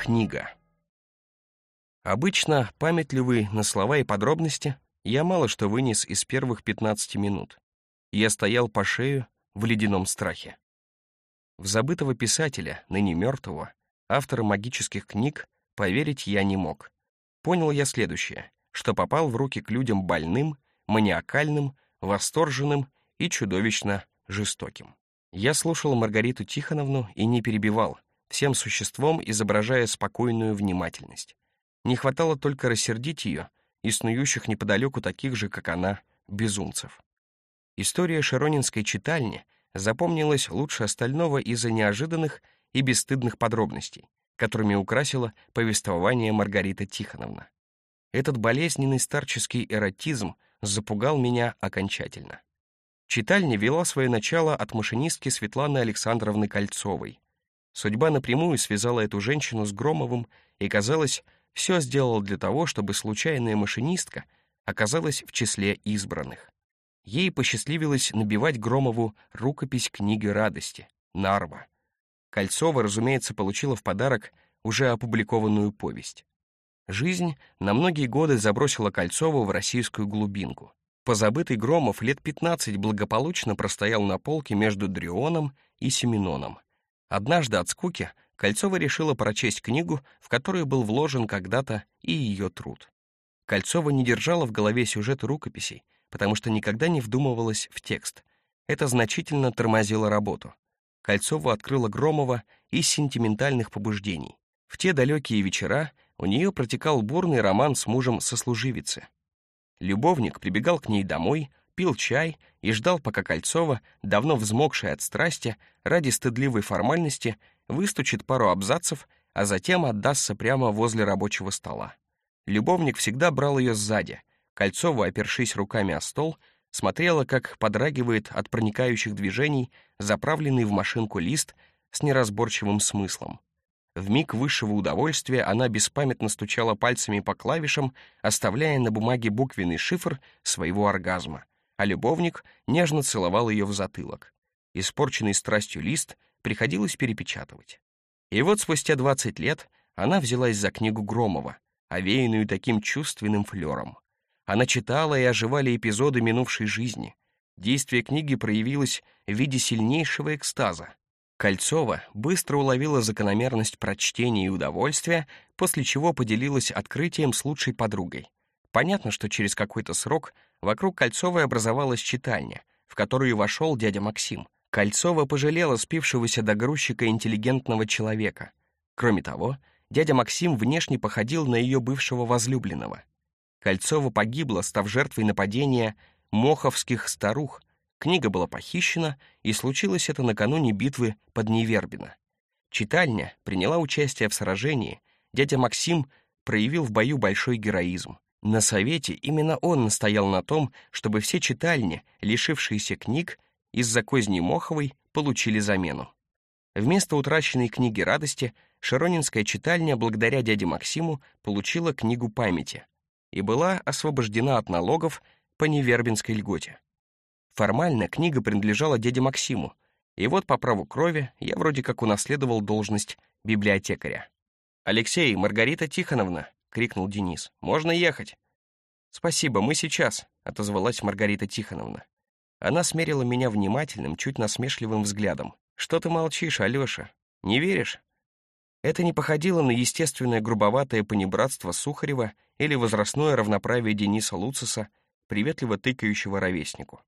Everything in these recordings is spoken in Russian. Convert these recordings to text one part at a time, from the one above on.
Книга. Обычно, памятливый на слова и подробности, я мало что вынес из первых 15 минут. Я стоял по шею в ледяном страхе. В забытого писателя, ныне мертвого, автора магических книг, поверить я не мог. Понял я следующее, что попал в руки к людям больным, маниакальным, восторженным и чудовищно жестоким. Я слушал Маргариту Тихоновну и не перебивал, всем существом изображая спокойную внимательность. Не хватало только рассердить ее и снующих неподалеку таких же, как она, безумцев. История Широнинской читальни запомнилась лучше остального из-за неожиданных и бесстыдных подробностей, которыми украсила повествование Маргарита Тихоновна. Этот болезненный старческий эротизм запугал меня окончательно. Читальня вела свое начало от машинистки Светланы Александровны Кольцовой. Судьба напрямую связала эту женщину с Громовым и, казалось, все сделала для того, чтобы случайная машинистка оказалась в числе избранных. Ей посчастливилось набивать Громову рукопись книги радости «Нарва». Кольцова, разумеется, получила в подарок уже опубликованную повесть. Жизнь на многие годы забросила Кольцову в российскую глубинку. Позабытый Громов лет 15 благополучно простоял на полке между Дрионом и Семеноном. Однажды от скуки Кольцова решила прочесть книгу, в которую был вложен когда-то и ее труд. Кольцова не держала в голове сюжет рукописей, потому что никогда не вдумывалась в текст. Это значительно тормозило работу. Кольцова открыла Громова из сентиментальных побуждений. В те далекие вечера у нее протекал бурный роман с мужем сослуживицы. Любовник прибегал к ней домой, пил чай и ждал, пока Кольцова, давно взмокшая от страсти, ради стыдливой формальности, выстучит пару абзацев, а затем отдастся прямо возле рабочего стола. Любовник всегда брал ее сзади. Кольцова, опершись руками о стол, смотрела, как подрагивает от проникающих движений заправленный в машинку лист с неразборчивым смыслом. В миг высшего удовольствия она беспамятно стучала пальцами по клавишам, оставляя на бумаге буквенный шифр своего оргазма, а любовник нежно целовал ее в затылок. Испорченный страстью лист приходилось перепечатывать. И вот спустя 20 лет она взялась за книгу Громова, овеянную таким чувственным флером. Она читала и оживали эпизоды минувшей жизни. Действие книги проявилось в виде сильнейшего экстаза, Кольцова быстро уловила закономерность прочтения и удовольствия, после чего поделилась открытием с лучшей подругой. Понятно, что через какой-то срок вокруг Кольцовой образовалась читальня, в которую вошел дядя Максим. Кольцова пожалела спившегося до грузчика интеллигентного человека. Кроме того, дядя Максим внешне походил на ее бывшего возлюбленного. Кольцова погибла, став жертвой нападения моховских старух — Книга была похищена, и случилось это накануне битвы под Невербино. Читальня приняла участие в сражении, дядя Максим проявил в бою большой героизм. На совете именно он настоял на том, чтобы все читальни, лишившиеся книг, из-за козни Моховой получили замену. Вместо утраченной книги радости Широнинская читальня благодаря дяде Максиму получила книгу памяти и была освобождена от налогов по Невербинской льготе. Формально книга принадлежала дяде Максиму, и вот по праву крови я вроде как унаследовал должность библиотекаря. «Алексей, Маргарита Тихоновна!» — крикнул Денис. «Можно ехать?» «Спасибо, мы сейчас», — отозвалась Маргарита Тихоновна. Она смерила меня внимательным, чуть насмешливым взглядом. «Что ты молчишь, Алёша? Не веришь?» Это не походило на естественное грубоватое понебратство Сухарева или возрастное равноправие Дениса Луциса, приветливо тыкающего ровеснику.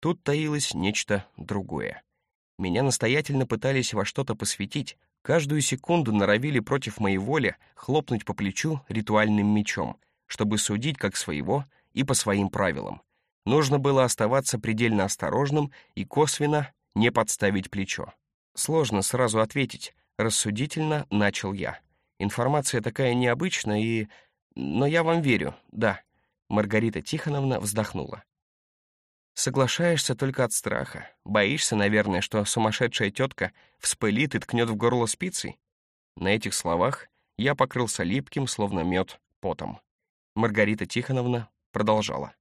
Тут таилось нечто другое. Меня настоятельно пытались во что-то посвятить, каждую секунду норовили против моей воли хлопнуть по плечу ритуальным мечом, чтобы судить как своего и по своим правилам. Нужно было оставаться предельно осторожным и косвенно не подставить плечо. Сложно сразу ответить, рассудительно начал я. Информация такая необычная и... Но я вам верю, да. Маргарита Тихоновна вздохнула. Соглашаешься только от страха. Боишься, наверное, что сумасшедшая тетка вспылит и ткнет в горло спицей? На этих словах я покрылся липким, словно мед, потом. Маргарита Тихоновна продолжала.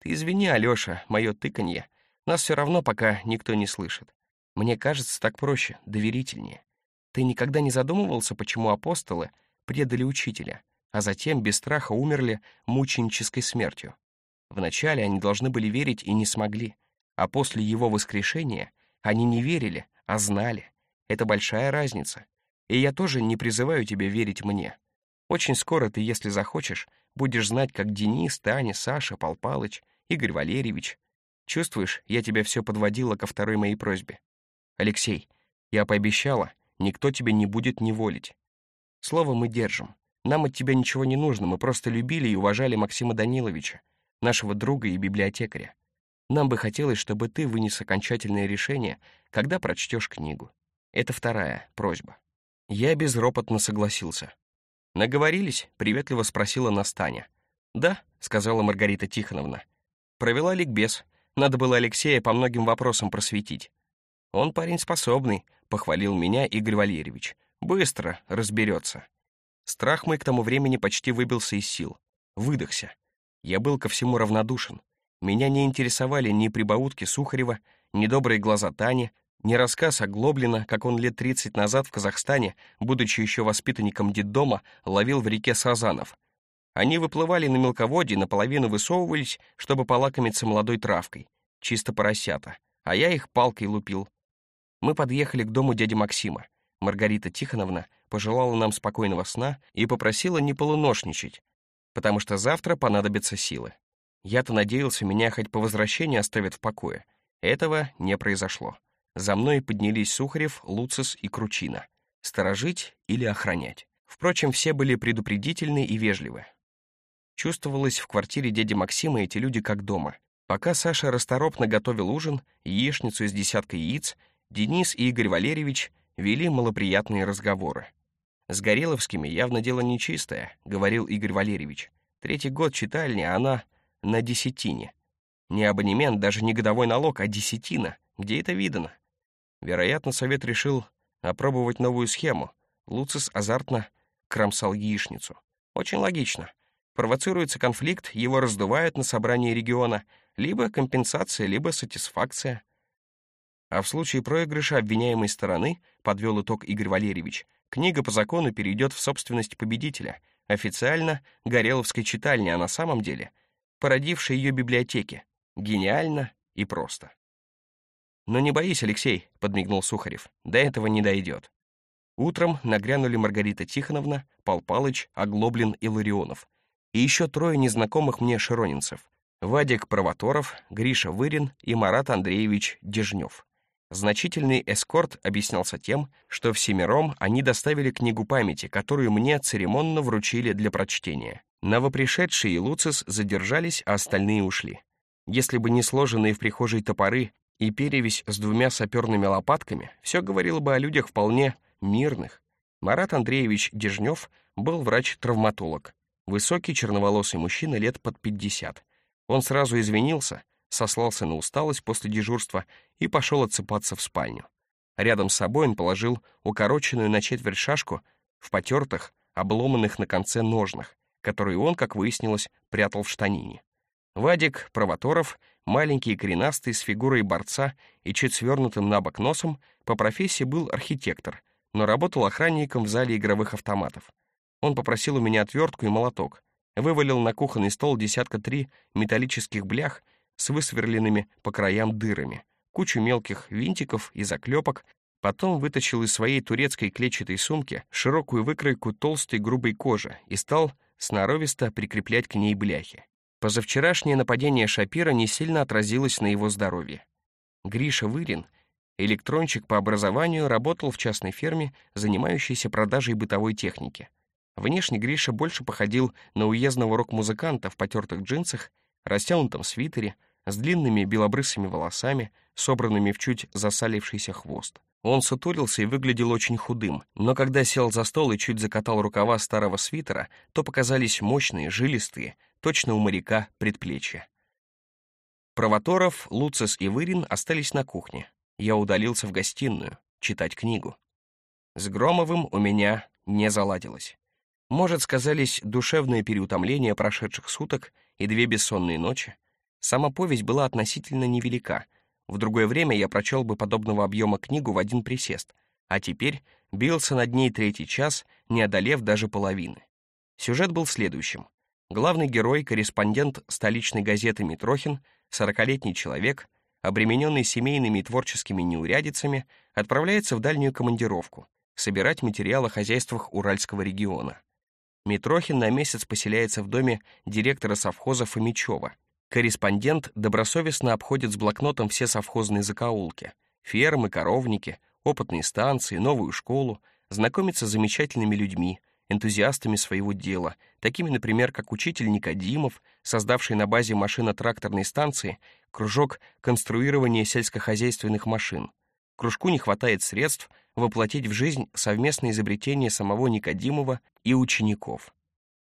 «Ты извини, Алёша, мое тыканье. Нас все равно пока никто не слышит. Мне кажется, так проще, доверительнее. Ты никогда не задумывался, почему апостолы предали учителя, а затем без страха умерли мученической смертью? Вначале они должны были верить и не смогли, а после его воскрешения они не верили, а знали. Это большая разница. И я тоже не призываю тебя верить мне. Очень скоро ты, если захочешь, будешь знать, как Денис, Таня, Саша, Пал Палыч, Игорь Валерьевич. Чувствуешь, я тебя все подводила ко второй моей просьбе. Алексей, я пообещала, никто тебя не будет неволить. Слово мы держим. Нам от тебя ничего не нужно, мы просто любили и уважали Максима Даниловича, нашего друга и библиотекаря. Нам бы хотелось, чтобы ты вынес окончательное решение, когда прочтешь книгу. Это вторая просьба. Я безропотно согласился. «Наговорились?» — приветливо спросила Настаня. «Да», — сказала Маргарита Тихоновна. «Провела ликбез. Надо было Алексея по многим вопросам просветить. Он парень способный», — похвалил меня Игорь Валерьевич. «Быстро разберется». Страх мой к тому времени почти выбился из сил. Выдохся. Я был ко всему равнодушен. Меня не интересовали ни прибаутки Сухарева, ни добрые глаза Тани, ни рассказ о Глоблина, как он лет 30 назад в Казахстане, будучи еще воспитанником детдома, ловил в реке сазанов. Они выплывали на мелководье, наполовину высовывались, чтобы полакомиться молодой травкой. Чисто поросята. А я их палкой лупил. Мы подъехали к дому дяди Максима. Маргарита Тихоновна пожелала нам спокойного сна и попросила не полуношничать, потому что завтра понадобятся силы. Я-то надеялся, меня хоть по возвращении оставят в покое. Этого не произошло. За мной поднялись Сухарев, Луцис и Кручина. Сторожить или охранять. Впрочем, все были предупредительны и вежливы. Чувствовалось, в квартире дяди Максима эти люди как дома. Пока Саша расторопно готовил ужин, яичницу из десятка яиц, Денис и Игорь Валерьевич вели малоприятные разговоры. «С Гореловскими явно дело нечистое», — говорил Игорь Валерьевич. «Третий год читальни, а она на десятине. Не абонемент, даже не годовой налог, а десятина. Где это видано?» Вероятно, совет решил опробовать новую схему. Луцис азартно кромсал яичницу. Очень логично. Провоцируется конфликт, его раздувают на собрании региона. Либо компенсация, либо сатисфакция. А в случае проигрыша обвиняемой стороны, подвел итог Игорь Валерьевич, книга по закону перейдет в собственность победителя, официально Гореловской читальни, а на самом деле породившей ее библиотеки. Гениально и просто. «Но не боись, Алексей», — подмигнул Сухарев, — «до этого не дойдет». Утром нагрянули Маргарита Тихоновна, Пал Палыч, Оглоблин и Ларионов. И еще трое незнакомых мне широнинцев. Вадик Провоторов, Гриша Вырин и Марат Андреевич Дежнев. Значительный эскорт объяснялся тем, что всемиром они доставили книгу памяти, которую мне церемонно вручили для прочтения. Новопришедшие и Луцис задержались, а остальные ушли. Если бы не сложенные в прихожей топоры и перевесь с двумя саперными лопатками, все говорило бы о людях вполне мирных. Марат Андреевич Дежнев был врач-травматолог. Высокий черноволосый мужчина лет под 50. Он сразу извинился, сослался на усталость после дежурства и пошел отсыпаться в спальню. Рядом с собой он положил укороченную на четверть шашку в потертых, обломанных на конце ножнах, которые он, как выяснилось, прятал в штанине. Вадик Провоторов маленький и коренастый, с фигурой борца и чуть свернутым на бок носом, по профессии был архитектор, но работал охранником в зале игровых автоматов. Он попросил у меня отвертку и молоток, вывалил на кухонный стол десятка три металлических блях с высверленными по краям дырами, кучу мелких винтиков и заклепок, потом вытащил из своей турецкой клетчатой сумки широкую выкройку толстой грубой кожи и стал сноровисто прикреплять к ней бляхи. Позавчерашнее нападение Шапира не сильно отразилось на его здоровье. Гриша Вырин, электрончик по образованию, работал в частной ферме, занимающейся продажей бытовой техники. Внешне Гриша больше походил на уездного рок-музыканта в потертых джинсах, растянутом свитере, с длинными белобрысыми волосами, собранными в чуть засалившийся хвост. Он сутулился и выглядел очень худым, но когда сел за стол и чуть закатал рукава старого свитера, то показались мощные, жилистые, точно у моряка предплечья. Провоторов, Луцис и Вырин остались на кухне. Я удалился в гостиную, читать книгу. С Громовым у меня не заладилось. Может, сказались душевное переутомление прошедших суток и две бессонные ночи. Сама повесть была относительно невелика. В другое время я прочел бы подобного объема книгу в один присест, а теперь бился над ней третий час, не одолев даже половины. Сюжет был следующим. Главный герой, корреспондент столичной газеты Митрохин, сорокалетний человек, обремененный семейными и творческими неурядицами, отправляется в дальнюю командировку, собирать материал о хозяйствах Уральского региона. Митрохин на месяц поселяется в доме директора совхоза Фомичева. Корреспондент добросовестно обходит с блокнотом все совхозные закоулки, фермы, коровники, опытные станции, новую школу, знакомится с замечательными людьми, энтузиастами своего дела, такими, например, как учитель Никодимов, создавший на базе машино-тракторной станции кружок конструирования сельскохозяйственных машин. Кружку не хватает средств воплотить в жизнь совместное изобретение самого Никодимова и учеников.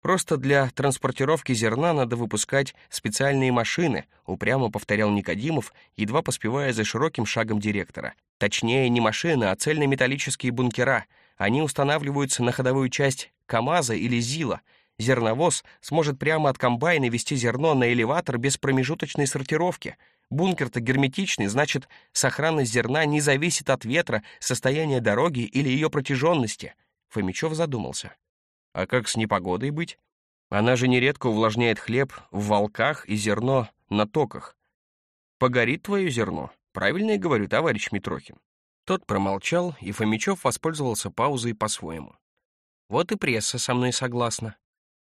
Просто для транспортировки зерна надо выпускать специальные машины, упрямо повторял Никодимов, едва поспевая за широким шагом директора. Точнее, не машины, а цельнометаллические бункера. Они устанавливаются на ходовую часть КАМАЗа или ЗИЛа. Зерновоз сможет прямо от комбайна вести зерно на элеватор без промежуточной сортировки. Бункер-то герметичный, значит, сохранность зерна не зависит от ветра, состояния дороги или ее протяженности. Фомичев задумался. А как с непогодой быть? Она же нередко увлажняет хлеб в волках и зерно на токах. Погорит твое зерно. Правильно я говорю, товарищ Митрохин. Тот промолчал, и Фомичев воспользовался паузой по-своему. Вот и пресса со мной согласна.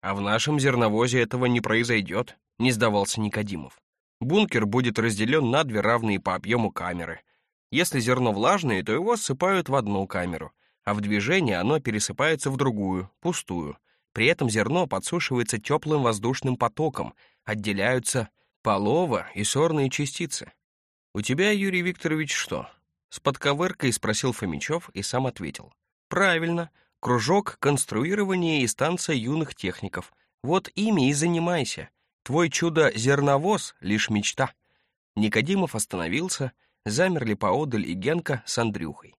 А в нашем зерновозе этого не произойдет, не сдавался Никодимов. Бункер будет разделен на две равные по объему камеры. Если зерно влажное, то его ссыпают в одну камеру — а в движении оно пересыпается в другую, пустую. При этом зерно подсушивается теплым воздушным потоком, отделяются полова и сорные частицы. «У тебя, Юрий Викторович, что?» С подковыркой спросил Фомичев и сам ответил. «Правильно. Кружок конструирования и станция юных техников. Вот ими и занимайся. Твой чудо-зерновоз — лишь мечта». Никодимов остановился, замерли поодаль и Генка с Андрюхой.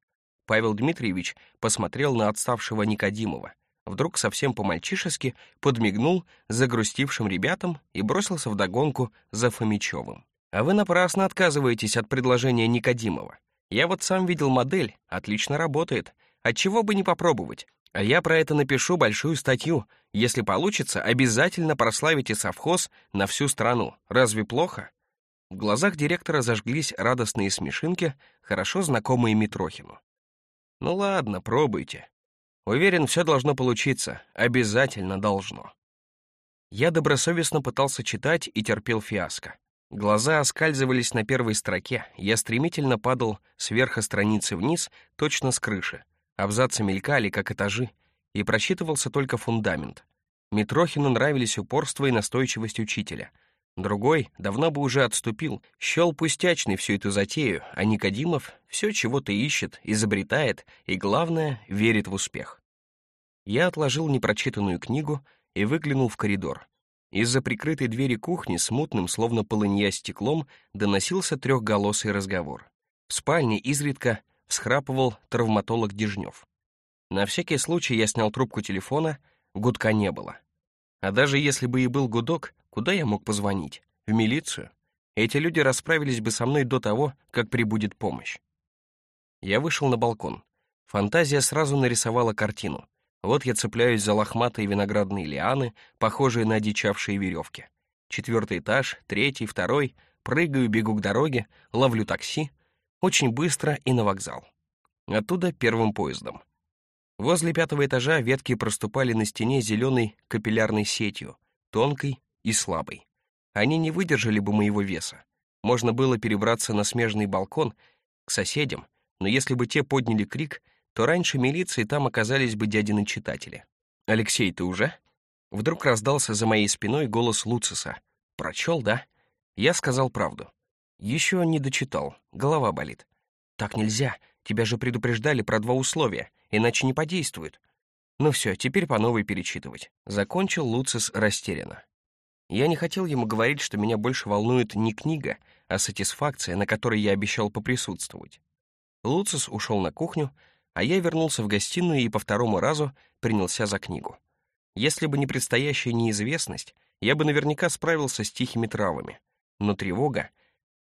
Павел Дмитриевич посмотрел на отставшего Никодимова, вдруг совсем по-мальчишески подмигнул загрустившим ребятам и бросился вдогонку за Фомичевым. «А вы напрасно отказываетесь от предложения Никодимова. Я вот сам видел модель, отлично работает. Отчего бы не попробовать? А я про это напишу большую статью. Если получится, обязательно прославите совхоз на всю страну. Разве плохо?» В глазах директора зажглись радостные смешинки, хорошо знакомые Митрохину. Ну ладно, пробуйте. Уверен, все должно получиться. Обязательно должно. Я добросовестно пытался читать и терпел фиаско. Глаза оскальзывались на первой строке, я стремительно падал с верха страницы вниз, точно с крыши. Абзацы мелькали, как этажи, и просчитывался только фундамент. Митрохину нравились упорство и настойчивость учителя — Другой давно бы уже отступил, счел пустячный всю эту затею, а Никодимов все чего-то ищет, изобретает и, главное, верит в успех. Я отложил непрочитанную книгу и выглянул в коридор. Из-за прикрытой двери кухни с мутным, словно полынья стеклом, доносился трехголосый разговор. В спальне изредка всхрапывал травматолог Дежнев. На всякий случай я снял трубку телефона, гудка не было. А даже если бы и был гудок, Куда я мог позвонить? В милицию? Эти люди расправились бы со мной до того, как прибудет помощь. Я вышел на балкон. Фантазия сразу нарисовала картину. Вот я цепляюсь за лохматые виноградные лианы, похожие на одичавшие веревки. Четвертый этаж, третий, второй. Прыгаю, бегу к дороге, ловлю такси. Очень быстро и на вокзал. Оттуда первым поездом. Возле пятого этажа ветки проступали на стене зеленой капиллярной сетью, тонкой, и слабый. Они не выдержали бы моего веса. Можно было перебраться на смежный балкон к соседям, но если бы те подняли крик, то раньше милиции там оказались бы дядины читатели. «Алексей, ты уже?» Вдруг раздался за моей спиной голос Луциса. «Прочел, да?» Я сказал правду. Еще не дочитал, голова болит. «Так нельзя, тебя же предупреждали про два условия, иначе не подействует». Ну все, теперь по новой перечитывать. Закончил Луцис растерянно. Я не хотел ему говорить, что меня больше волнует не книга, а сатисфакция, на которой я обещал поприсутствовать. Луцис ушел на кухню, а я вернулся в гостиную и по второму разу принялся за книгу. Если бы не предстоящая неизвестность, я бы наверняка справился с тихими травами. Но тревога,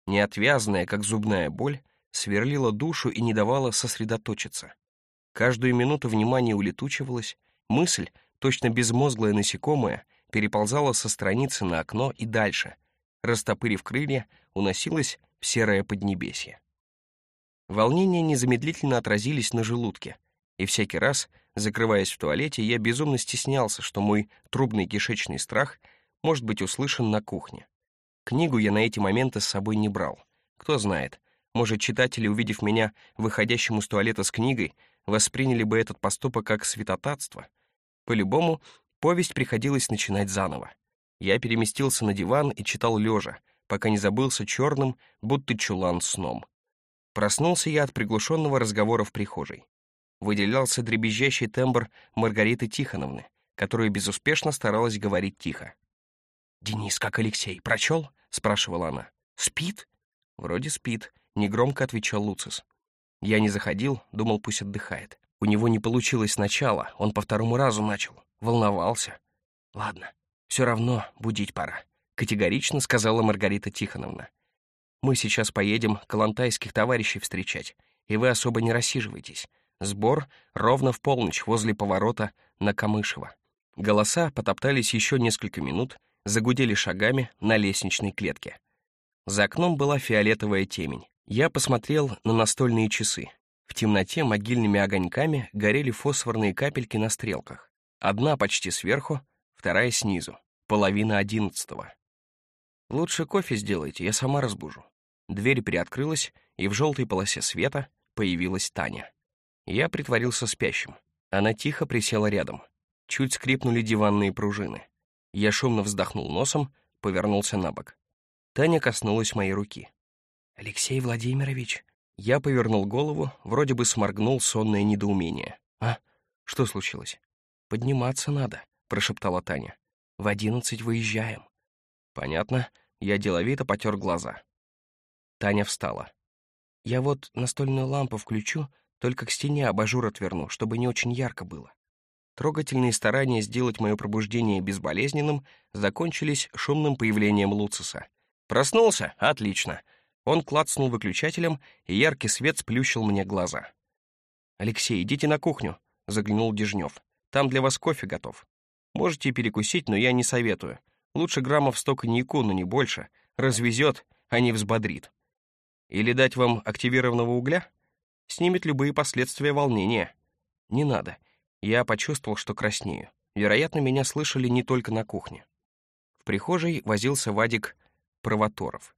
неотвязная, как зубная боль, сверлила душу и не давала сосредоточиться. Каждую минуту внимание улетучивалось, мысль, точно безмозглое насекомое, переползала со страницы на окно и дальше, растопырив крылья, уносилась в серое поднебесье. Волнения незамедлительно отразились на желудке, и всякий раз, закрываясь в туалете, я безумно стеснялся, что мой трубный кишечный страх может быть услышан на кухне. Книгу я на эти моменты с собой не брал. Кто знает, может, читатели, увидев меня выходящим из туалета с книгой, восприняли бы этот поступок как святотатство. По-любому, повесть приходилось начинать заново. Я переместился на диван и читал лежа, пока не забылся черным, будто чулан сном. Проснулся я от приглушенного разговора в прихожей. Выделялся дребезжащий тембр Маргариты Тихоновны, которая безуспешно старалась говорить тихо. «Денис, как Алексей, прочел?» — спрашивала она. «Спит?» «Вроде спит», — негромко отвечал Луцис. Я не заходил, думал, пусть отдыхает. У него не получилось сначала, он по второму разу начал. Волновался. «Ладно, все равно будить пора», — категорично сказала Маргарита Тихоновна. Мы сейчас поедем калантайских товарищей встречать, и вы особо не рассиживайтесь. Сбор ровно в полночь возле поворота на Камышево. Голоса потоптались еще несколько минут, загудели шагами на лестничной клетке. За окном была фиолетовая темень. Я посмотрел на настольные часы. В темноте могильными огоньками горели фосфорные капельки на стрелках. Одна почти сверху, вторая снизу. Половина одиннадцатого. «Лучше кофе сделайте, я сама разбужу». Дверь приоткрылась, и в желтой полосе света появилась Таня. Я притворился спящим. Она тихо присела рядом. Чуть скрипнули диванные пружины. Я шумно вздохнул носом, повернулся на бок. Таня коснулась моей руки. «Алексей Владимирович...» Я повернул голову, вроде бы сморгнул сонное недоумение. «А? Что случилось?» «Подниматься надо», — прошептала Таня. «В одиннадцать выезжаем». «Понятно». Я деловито потер глаза. Таня встала. «Я вот настольную лампу включу, только к стене абажур отверну, чтобы не очень ярко было». Трогательные старания сделать мое пробуждение безболезненным закончились шумным появлением Луциса. «Проснулся? Отлично!» Он клацнул выключателем, и яркий свет сплющил мне глаза. «Алексей, идите на кухню», — заглянул Дежнев. «Там для вас кофе готов. Можете перекусить, но я не советую. Лучше граммов сто коньяку, но не больше. Развезет, а не взбодрит. Или дать вам активированного угля? Снимет любые последствия волнения. Не надо. Я почувствовал, что краснею. Вероятно, меня слышали не только на кухне. В прихожей возился Вадик Провоторов.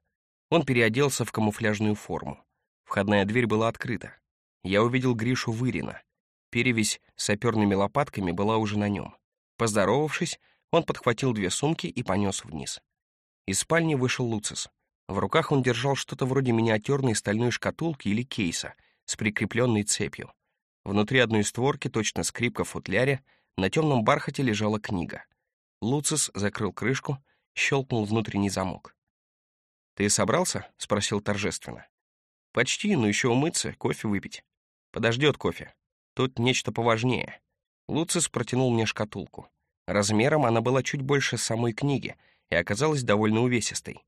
Он переоделся в камуфляжную форму. Входная дверь была открыта. Я увидел Гришу Вырина. Перевесь с саперными лопатками была уже на нем. Поздоровавшись, он подхватил две сумки и понес вниз. Из спальни вышел Луцис. В руках он держал что-то вроде миниатюрной стальной шкатулки или кейса с прикрепленной цепью. Внутри одной створки, точно скрипка в футляре, на темном бархате лежала книга. Луцис закрыл крышку, щелкнул внутренний замок. «Ты собрался?» — спросил торжественно. «Почти, но еще умыться, кофе выпить. Подождет кофе. Тут нечто поважнее». Луцис протянул мне шкатулку. Размером она была чуть больше самой книги и оказалась довольно увесистой.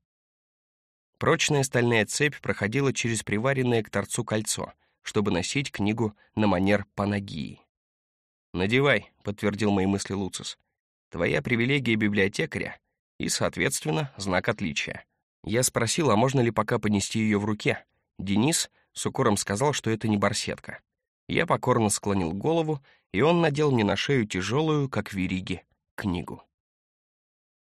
Прочная стальная цепь проходила через приваренное к торцу кольцо, чтобы носить книгу на манер панагии. «Надевай», — подтвердил мои мысли Луцис. «Твоя привилегия библиотекаря и, соответственно, знак отличия». Я спросил, а можно ли пока понести ее в руке. Денис с укором сказал, что это не барсетка. Я покорно склонил голову, и он надел мне на шею тяжелую, как вериги, книгу.